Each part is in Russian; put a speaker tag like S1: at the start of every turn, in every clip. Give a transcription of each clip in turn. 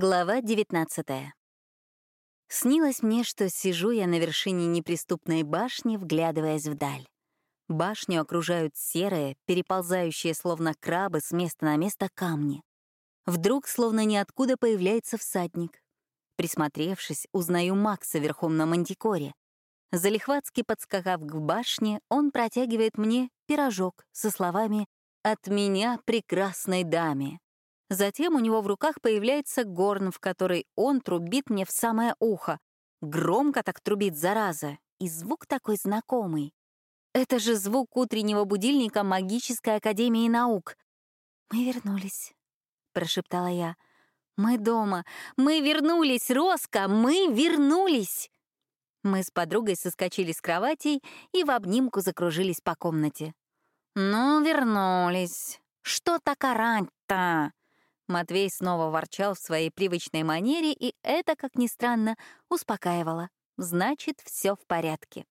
S1: Глава 19 Снилось мне, что сижу я на вершине неприступной башни, вглядываясь вдаль. Башню окружают серые, переползающие словно крабы с места на место камни. Вдруг, словно ниоткуда, появляется всадник. Присмотревшись, узнаю Макса верхом на мантикоре. Залихватски подскакав к башне, он протягивает мне пирожок со словами «От меня прекрасной даме». Затем у него в руках появляется горн, в который он трубит мне в самое ухо. Громко так трубит, зараза, и звук такой знакомый. Это же звук утреннего будильника Магической Академии Наук. «Мы вернулись», — прошептала я. «Мы дома! Мы вернулись, Роско! Мы вернулись!» Мы с подругой соскочили с кроватей и в обнимку закружились по комнате. «Ну, вернулись. Что так орать-то?» Матвей снова ворчал в своей привычной манере, и это, как ни странно, успокаивало. Значит, все в порядке.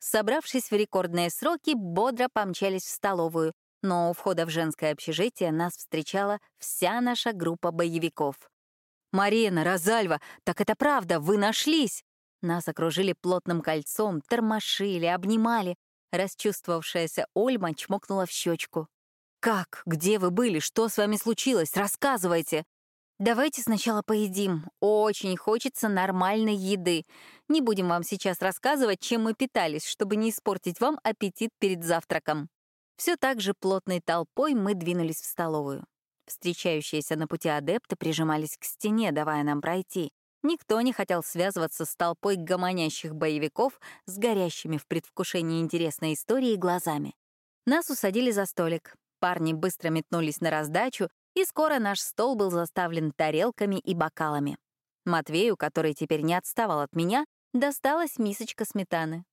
S1: Собравшись в рекордные сроки, бодро помчались в столовую, но у входа в женское общежитие нас встречала вся наша группа боевиков. «Марина, Розальва, так это правда, вы нашлись!» Нас окружили плотным кольцом, тормошили, обнимали. Расчувствовавшаяся Ольма чмокнула в щечку. «Как? Где вы были? Что с вами случилось? Рассказывайте!» «Давайте сначала поедим. Очень хочется нормальной еды. Не будем вам сейчас рассказывать, чем мы питались, чтобы не испортить вам аппетит перед завтраком». Все так же плотной толпой мы двинулись в столовую. Встречающиеся на пути адепты прижимались к стене, давая нам пройти. Никто не хотел связываться с толпой гомонящих боевиков с горящими в предвкушении интересной истории глазами. Нас усадили за столик. Парни быстро метнулись на раздачу, и скоро наш стол был заставлен тарелками и бокалами. Матвею, который теперь не отставал от меня, досталась мисочка сметаны.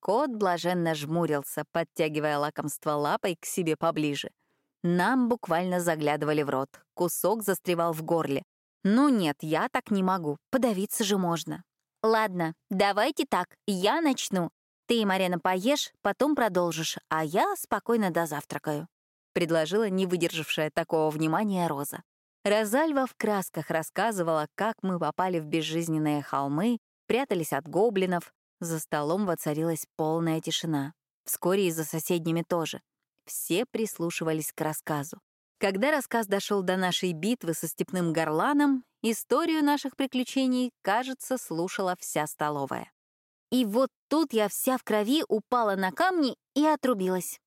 S1: Кот блаженно жмурился, подтягивая лакомство лапой к себе поближе. Нам буквально заглядывали в рот, кусок застревал в горле. Ну нет, я так не могу, подавиться же можно. Ладно, давайте так, я начну. Ты, Марина, поешь, потом продолжишь, а я спокойно дозавтракаю предложила не выдержавшая такого внимания Роза. Розальва в красках рассказывала, как мы попали в безжизненные холмы, прятались от гоблинов, за столом воцарилась полная тишина. Вскоре и за соседними тоже. Все прислушивались к рассказу. Когда рассказ дошел до нашей битвы со степным горланом, историю наших приключений, кажется, слушала вся столовая. И вот тут я вся в крови упала на камни и отрубилась.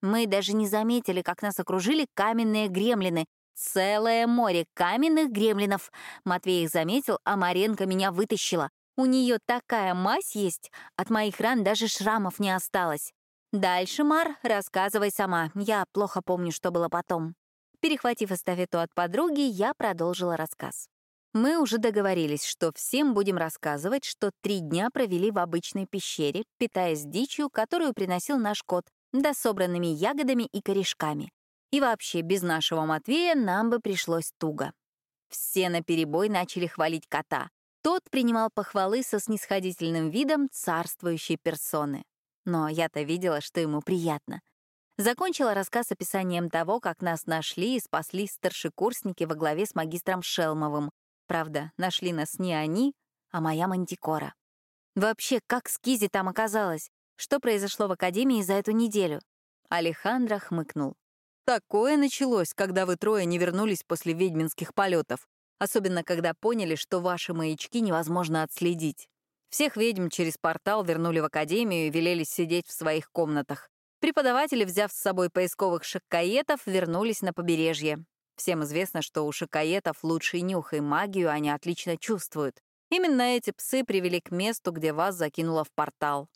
S1: Мы даже не заметили, как нас окружили каменные гремлины. Целое море каменных гремлинов. Матвей их заметил, а Маренко меня вытащила. У нее такая мазь есть, от моих ран даже шрамов не осталось. Дальше, Мар, рассказывай сама. Я плохо помню, что было потом. Перехватив эстафету от подруги, я продолжила рассказ. Мы уже договорились, что всем будем рассказывать, что три дня провели в обычной пещере, питаясь дичью, которую приносил наш кот, да собранными ягодами и корешками. И вообще, без нашего Матвея нам бы пришлось туго. Все наперебой начали хвалить кота. Тот принимал похвалы со снисходительным видом царствующей персоны. Но я-то видела, что ему приятно. Закончила рассказ описанием того, как нас нашли и спасли старшекурсники во главе с магистром Шелмовым. Правда, нашли нас не они, а моя мантикора. Вообще, как Скизи там оказалась? Что произошло в Академии за эту неделю? Алехандро хмыкнул. Такое началось, когда вы трое не вернулись после ведьминских полетов, особенно когда поняли, что ваши маячки невозможно отследить. Всех ведьм через портал вернули в Академию и велелись сидеть в своих комнатах. Преподаватели, взяв с собой поисковых шоккаетов, вернулись на побережье. Всем известно, что у шоккаетов лучший нюх и магию они отлично чувствуют. Именно эти псы привели к месту, где вас закинуло в портал.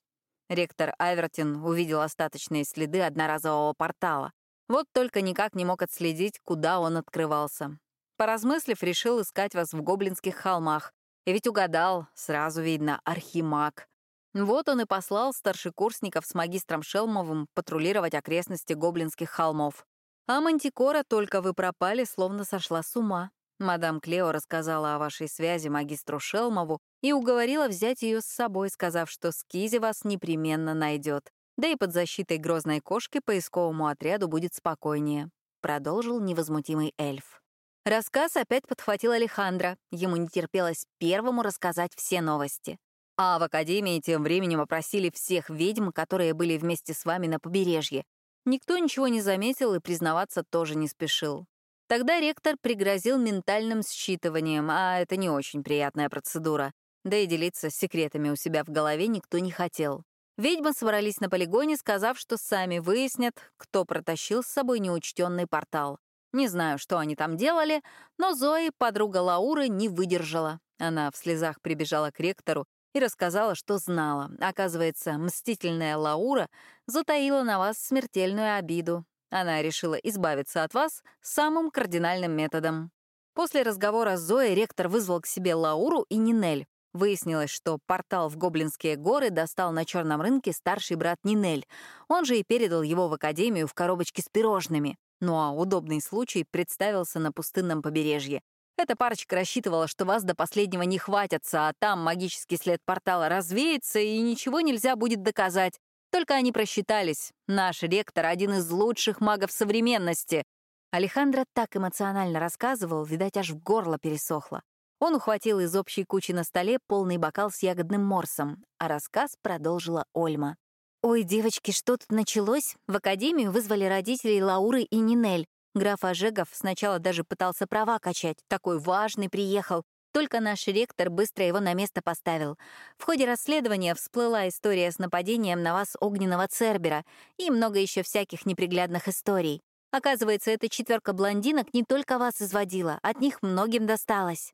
S1: Ректор Айвертин увидел остаточные следы одноразового портала. Вот только никак не мог отследить, куда он открывался. Поразмыслив, решил искать вас в Гоблинских холмах. И ведь угадал, сразу видно, архимаг. Вот он и послал старшекурсников с магистром Шелмовым патрулировать окрестности Гоблинских холмов. А Мантикора только вы пропали, словно сошла с ума. Мадам Клео рассказала о вашей связи магистру Шелмову и уговорила взять ее с собой, сказав, что Скизи вас непременно найдет. Да и под защитой грозной кошки поисковому отряду будет спокойнее, продолжил невозмутимый эльф. Рассказ опять подхватил Алехандро. Ему не терпелось первому рассказать все новости. А в Академии тем временем опросили всех ведьм, которые были вместе с вами на побережье. Никто ничего не заметил и признаваться тоже не спешил. Тогда ректор пригрозил ментальным считыванием, а это не очень приятная процедура. Да и делиться секретами у себя в голове никто не хотел. Ведьмы собрались на полигоне, сказав, что сами выяснят, кто протащил с собой неучтенный портал. Не знаю, что они там делали, но Зои, подруга Лауры, не выдержала. Она в слезах прибежала к ректору и рассказала, что знала. Оказывается, мстительная Лаура затаила на вас смертельную обиду. Она решила избавиться от вас самым кардинальным методом. После разговора с Зоей ректор вызвал к себе Лауру и Нинель. Выяснилось, что портал в Гоблинские горы достал на черном рынке старший брат Нинель. Он же и передал его в академию в коробочке с пирожными. Ну а удобный случай представился на пустынном побережье. Эта парочка рассчитывала, что вас до последнего не хватятся, а там магический след портала развеется, и ничего нельзя будет доказать. Только они просчитались. Наш ректор — один из лучших магов современности. Алехандро так эмоционально рассказывал, видать, аж в горло пересохло. Он ухватил из общей кучи на столе полный бокал с ягодным морсом, а рассказ продолжила Ольма. «Ой, девочки, что тут началось? В академию вызвали родителей Лауры и Нинель. Граф Ожегов сначала даже пытался права качать. Такой важный приехал. Только наш ректор быстро его на место поставил. В ходе расследования всплыла история с нападением на вас огненного Цербера и много еще всяких неприглядных историй. Оказывается, эта четверка блондинок не только вас изводила, от них многим досталось.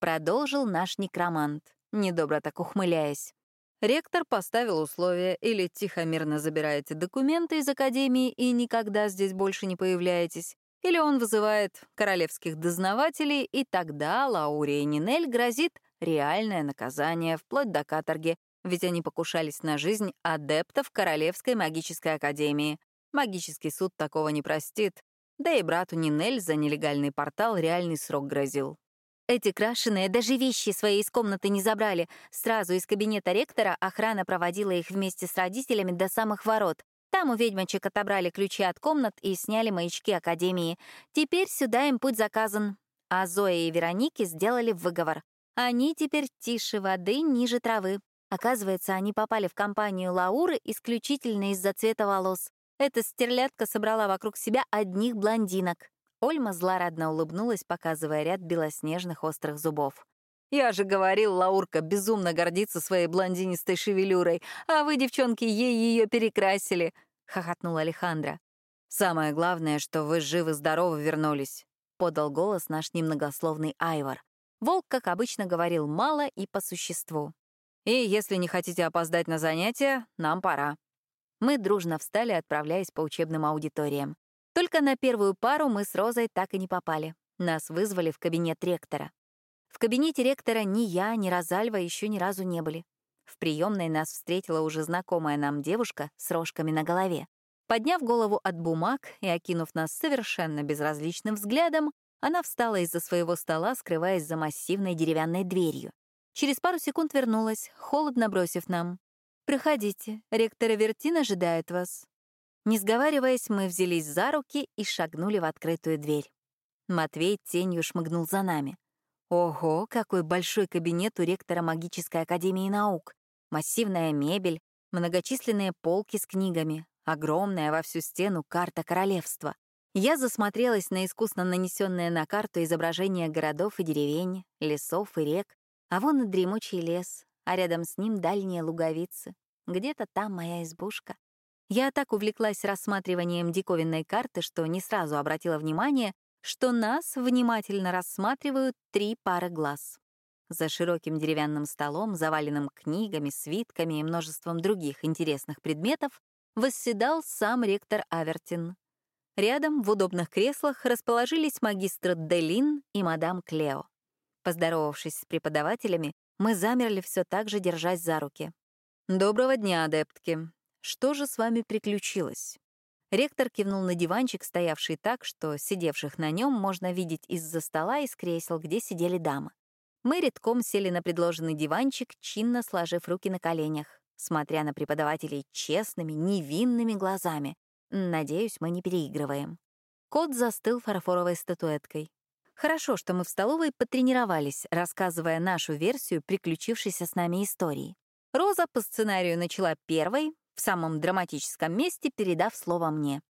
S1: Продолжил наш некромант, недобро так ухмыляясь. Ректор поставил условие или тихо-мирно забираете документы из академии и никогда здесь больше не появляетесь, или он вызывает королевских дознавателей, и тогда Лауре и Нинель грозит реальное наказание, вплоть до каторги, ведь они покушались на жизнь адептов Королевской магической академии. Магический суд такого не простит, да и брату Нинель за нелегальный портал реальный срок грозил. Эти крашеные даже вещи свои из комнаты не забрали. Сразу из кабинета ректора охрана проводила их вместе с родителями до самых ворот. Там у ведьмочек отобрали ключи от комнат и сняли маячки Академии. Теперь сюда им путь заказан. А Зоя и Вероники сделали выговор. Они теперь тише воды, ниже травы. Оказывается, они попали в компанию Лауры исключительно из-за цвета волос. Эта стерлядка собрала вокруг себя одних блондинок. Ольма злорадно улыбнулась, показывая ряд белоснежных острых зубов. «Я же говорил, Лаурка безумно гордится своей блондинистой шевелюрой, а вы, девчонки, ей ее перекрасили», — хохотнул Алехандро. «Самое главное, что вы живы-здоровы вернулись», — подал голос наш немногословный Айвар. Волк, как обычно, говорил мало и по существу. «И если не хотите опоздать на занятия, нам пора». Мы дружно встали, отправляясь по учебным аудиториям. Только на первую пару мы с Розой так и не попали. Нас вызвали в кабинет ректора. В кабинете ректора ни я, ни Розальва еще ни разу не были. В приемной нас встретила уже знакомая нам девушка с рожками на голове. Подняв голову от бумаг и окинув нас совершенно безразличным взглядом, она встала из-за своего стола, скрываясь за массивной деревянной дверью. Через пару секунд вернулась, холодно бросив нам. «Проходите, ректор Вертин ожидает вас». Не сговариваясь, мы взялись за руки и шагнули в открытую дверь. Матвей тенью шмыгнул за нами. Ого, какой большой кабинет у ректора Магической Академии Наук. Массивная мебель, многочисленные полки с книгами, огромная во всю стену карта королевства. Я засмотрелась на искусно нанесенное на карту изображение городов и деревень, лесов и рек, а вон и дремучий лес, а рядом с ним дальние луговицы. Где-то там моя избушка. Я так увлеклась рассматриванием диковинной карты, что не сразу обратила внимание, что нас внимательно рассматривают три пары глаз. За широким деревянным столом, заваленным книгами, свитками и множеством других интересных предметов, восседал сам ректор Авертин. Рядом, в удобных креслах, расположились магистр Делин и мадам Клео. Поздоровавшись с преподавателями, мы замерли все так же, держась за руки. «Доброго дня, адептки. Что же с вами приключилось? Ректор кивнул на диванчик, стоявший так, что сидевших на нем можно видеть из-за стола и с кресел, где сидели дамы. Мы редком сели на предложенный диванчик, чинно сложив руки на коленях, смотря на преподавателей честными, невинными глазами. Надеюсь, мы не переигрываем. Кот застыл фарфоровой статуэткой. Хорошо, что мы в столовой потренировались, рассказывая нашу версию приключившейся с нами истории. Роза по сценарию начала первой, в самом драматическом месте передав слово мне.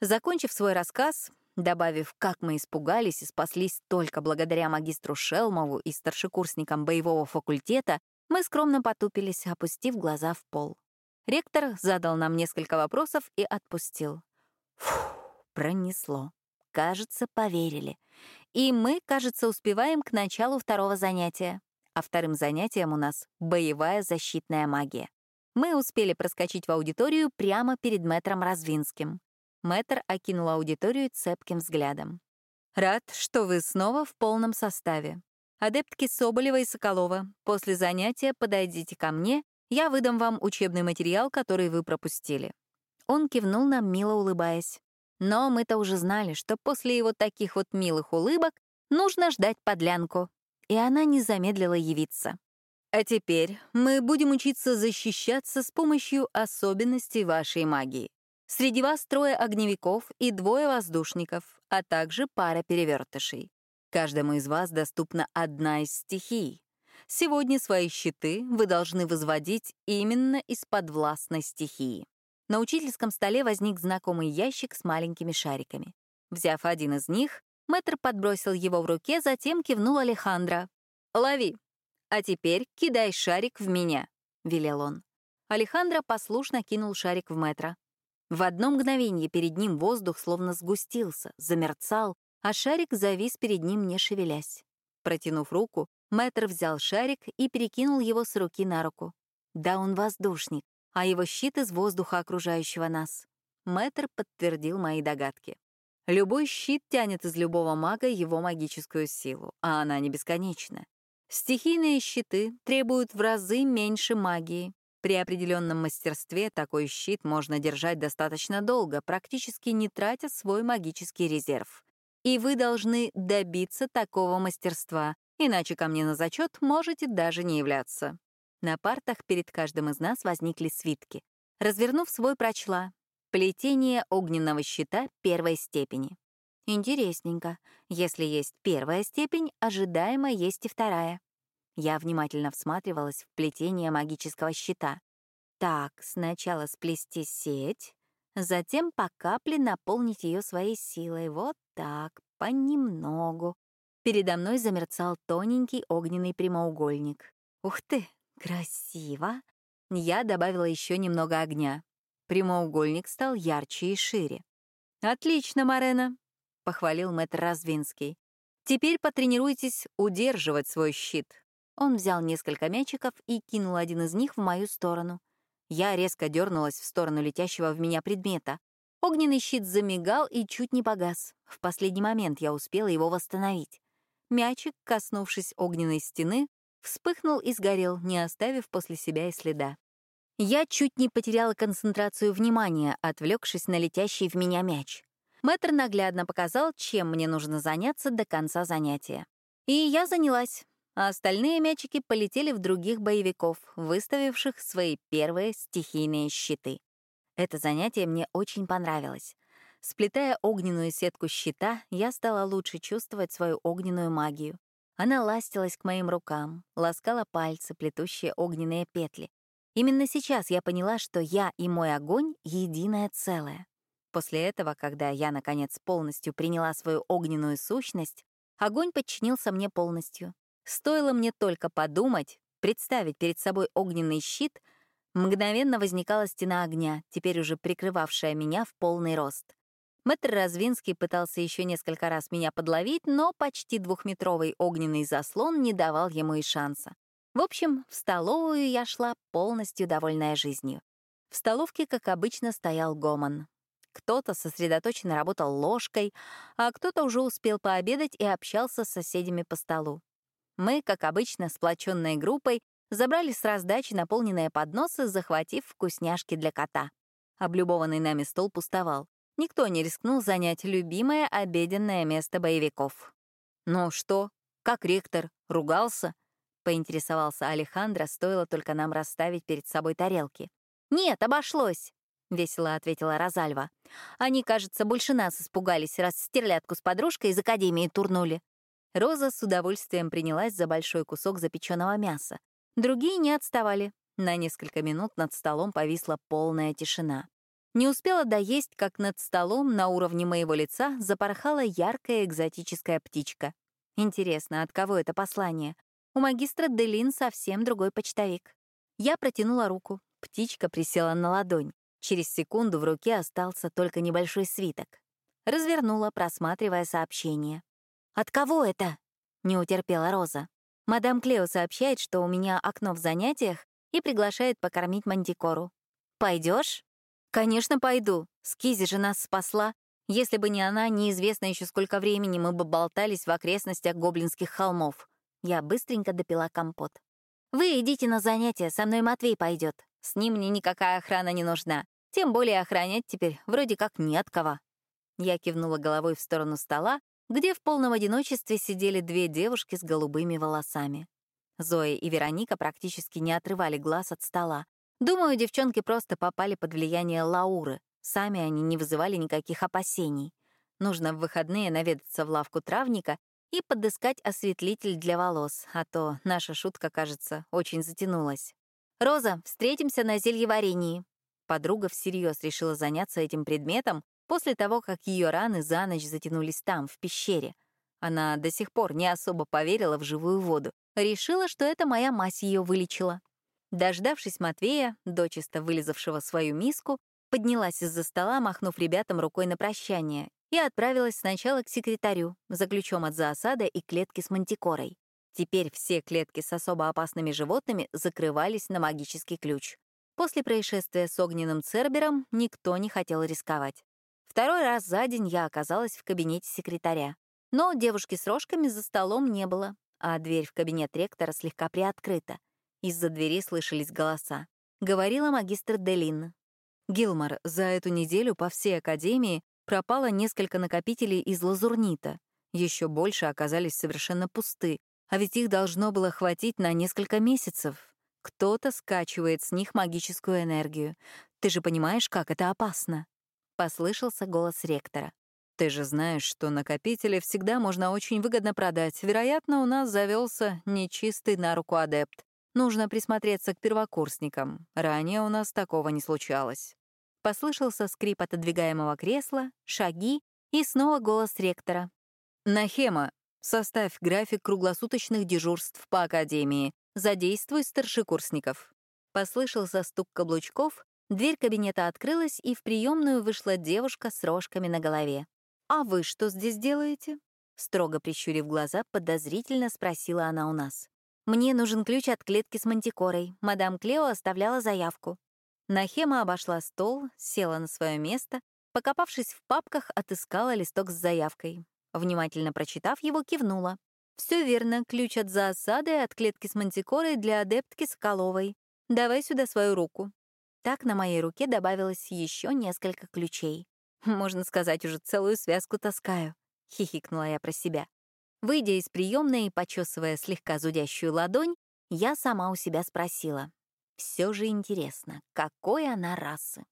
S1: Закончив свой рассказ, добавив, как мы испугались и спаслись только благодаря магистру Шелмову и старшекурсникам боевого факультета, мы скромно потупились, опустив глаза в пол. Ректор задал нам несколько вопросов и отпустил. Фух, пронесло. Кажется, поверили. И мы, кажется, успеваем к началу второго занятия. А вторым занятием у нас — боевая защитная магия. Мы успели проскочить в аудиторию прямо перед мэтром Развинским. Мэтр окинул аудиторию цепким взглядом. «Рад, что вы снова в полном составе. Адептки Соболева и Соколова, после занятия подойдите ко мне, я выдам вам учебный материал, который вы пропустили». Он кивнул нам, мило улыбаясь. Но мы-то уже знали, что после его таких вот милых улыбок нужно ждать подлянку. И она не замедлила явиться. А теперь мы будем учиться защищаться с помощью особенностей вашей магии. Среди вас трое огневиков и двое воздушников, а также пара перевертышей. Каждому из вас доступна одна из стихий. Сегодня свои щиты вы должны возводить именно из подвластной стихии. На учительском столе возник знакомый ящик с маленькими шариками. Взяв один из них, мэтр подбросил его в руке, затем кивнул Алехандро. «Лови. А теперь кидай шарик в меня», — велел он. Алехандро послушно кинул шарик в мэтра. В одно мгновение перед ним воздух словно сгустился, замерцал, а шарик завис перед ним, не шевелясь. Протянув руку, мэтр взял шарик и перекинул его с руки на руку. Да, он воздушник, а его щит из воздуха, окружающего нас. Мэтр подтвердил мои догадки. Любой щит тянет из любого мага его магическую силу, а она не бесконечна. Стихийные щиты требуют в разы меньше магии, при определенном мастерстве такой щит можно держать достаточно долго, практически не тратя свой магический резерв. И вы должны добиться такого мастерства, иначе ко мне на зачет можете даже не являться. На партах перед каждым из нас возникли свитки. Развернув свой, прочла «Плетение огненного щита первой степени». Интересненько. Если есть первая степень, ожидаемо есть и вторая. Я внимательно всматривалась в плетение магического щита. Так, сначала сплести сеть, затем по капле наполнить ее своей силой. Вот так, понемногу. Передо мной замерцал тоненький огненный прямоугольник. Ух ты, красиво! Я добавила еще немного огня. Прямоугольник стал ярче и шире. «Отлично, Марена», — похвалил мэтр Развинский. «Теперь потренируйтесь удерживать свой щит. Он взял несколько мячиков и кинул один из них в мою сторону. Я резко дернулась в сторону летящего в меня предмета. Огненный щит замигал и чуть не погас. В последний момент я успела его восстановить. Мячик, коснувшись огненной стены, вспыхнул и сгорел, не оставив после себя и следа. Я чуть не потеряла концентрацию внимания, отвлекшись на летящий в меня мяч. Мэтр наглядно показал, чем мне нужно заняться до конца занятия. И я занялась а остальные мячики полетели в других боевиков, выставивших свои первые стихийные щиты. Это занятие мне очень понравилось. Сплетая огненную сетку щита, я стала лучше чувствовать свою огненную магию. Она ластилась к моим рукам, ласкала пальцы, плетущие огненные петли. Именно сейчас я поняла, что я и мой огонь — единое целое. После этого, когда я, наконец, полностью приняла свою огненную сущность, огонь подчинился мне полностью. Стоило мне только подумать, представить перед собой огненный щит, мгновенно возникала стена огня, теперь уже прикрывавшая меня в полный рост. Мэтр Развинский пытался еще несколько раз меня подловить, но почти двухметровый огненный заслон не давал ему и шанса. В общем, в столовую я шла полностью довольная жизнью. В столовке, как обычно, стоял гомон. Кто-то сосредоточенно работал ложкой, а кто-то уже успел пообедать и общался с соседями по столу. Мы, как обычно, сплоченной группой, забрали с раздачи наполненные подносы, захватив вкусняшки для кота. Облюбованный нами стол пустовал. Никто не рискнул занять любимое обеденное место боевиков. «Ну что, как ректор, ругался?» — поинтересовался Алехандро, стоило только нам расставить перед собой тарелки. «Нет, обошлось», — весело ответила Розальва. «Они, кажется, больше нас испугались, раз стерлядку с подружкой из академии турнули. Роза с удовольствием принялась за большой кусок запеченного мяса. Другие не отставали. На несколько минут над столом повисла полная тишина. Не успела доесть, как над столом на уровне моего лица запорхала яркая экзотическая птичка. Интересно, от кого это послание? У магистра Делин совсем другой почтовик. Я протянула руку. Птичка присела на ладонь. Через секунду в руке остался только небольшой свиток. Развернула, просматривая сообщение. «От кого это?» — не утерпела Роза. Мадам Клео сообщает, что у меня окно в занятиях и приглашает покормить мантикору. Пойдешь? Конечно, пойду. Скизи же нас спасла. Если бы не она, неизвестно еще сколько времени мы бы болтались в окрестностях гоблинских холмов. Я быстренько допила компот. Вы идите на занятия, со мной Матвей пойдет. С ним мне никакая охрана не нужна. Тем более охранять теперь вроде как нет кого. Я кивнула головой в сторону стола, где в полном одиночестве сидели две девушки с голубыми волосами. Зоя и Вероника практически не отрывали глаз от стола. Думаю, девчонки просто попали под влияние Лауры. Сами они не вызывали никаких опасений. Нужно в выходные наведаться в лавку травника и подыскать осветлитель для волос, а то наша шутка, кажется, очень затянулась. «Роза, встретимся на зельеварении». Подруга всерьез решила заняться этим предметом после того, как ее раны за ночь затянулись там, в пещере. Она до сих пор не особо поверила в живую воду, Решила, что это моя мать ее вылечила. Дождавшись Матвея, дочисто вылизавшего свою миску, поднялась из-за стола, махнув ребятам рукой на прощание, и отправилась сначала к секретарю за ключом от зоосада и клетки с мантикорой. Теперь все клетки с особо опасными животными закрывались на магический ключ. После происшествия с огненным цербером никто не хотел рисковать. Второй раз за день я оказалась в кабинете секретаря. Но девушки с рожками за столом не было, а дверь в кабинет ректора слегка приоткрыта. Из-за двери слышались голоса. Говорила магистр Делин. «Гилмор, за эту неделю по всей Академии пропало несколько накопителей из лазурнита. Еще больше оказались совершенно пусты, а ведь их должно было хватить на несколько месяцев. Кто-то скачивает с них магическую энергию. Ты же понимаешь, как это опасно?» Послышался голос ректора. Ты же знаешь, что накопители всегда можно очень выгодно продать. Вероятно, у нас завелся нечистый на руку адепт. Нужно присмотреться к первокурсникам. Ранее у нас такого не случалось. Послышался скрип отодвигаемого кресла, шаги и снова голос ректора. «Нахема, составь график круглосуточных дежурств по Академии. Задействуй старшекурсников». Послышался стук каблучков, дверь кабинета открылась, и в приемную вышла девушка с рожками на голове. «А вы что здесь делаете?» Строго прищурив глаза, подозрительно спросила она у нас. «Мне нужен ключ от клетки с мантикорой. Мадам Клео оставляла заявку». Нахема обошла стол, села на свое место, покопавшись в папках, отыскала листок с заявкой. Внимательно прочитав его, кивнула. Все верно, ключ от заосады и от клетки с мантикорой для адептки Соколовой. Давай сюда свою руку». Так на моей руке добавилось еще несколько ключей. Можно сказать, уже целую связку таскаю, хихикнула я про себя. Выйдя из приемной и почесывая слегка зудящую ладонь, я сама у себя спросила. Все же интересно, какой она расы?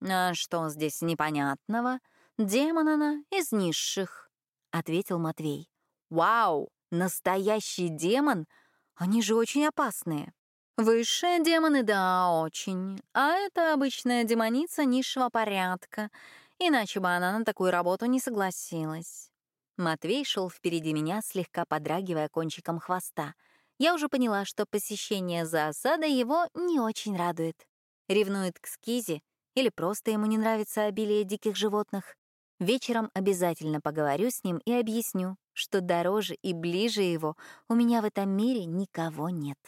S1: А что здесь непонятного? Демон она из низших, ответил Матвей. Вау, настоящий демон? Они же очень опасные. Высшие демоны, да, очень. А это обычная демоница низшего порядка. Иначе бы она на такую работу не согласилась. Матвей шел впереди меня, слегка подрагивая кончиком хвоста. Я уже поняла, что посещение за осадой его не очень радует. Ревнует к скизе или просто ему не нравится обилие диких животных. Вечером обязательно поговорю с ним и объясню, что дороже и ближе его у меня в этом мире никого нет.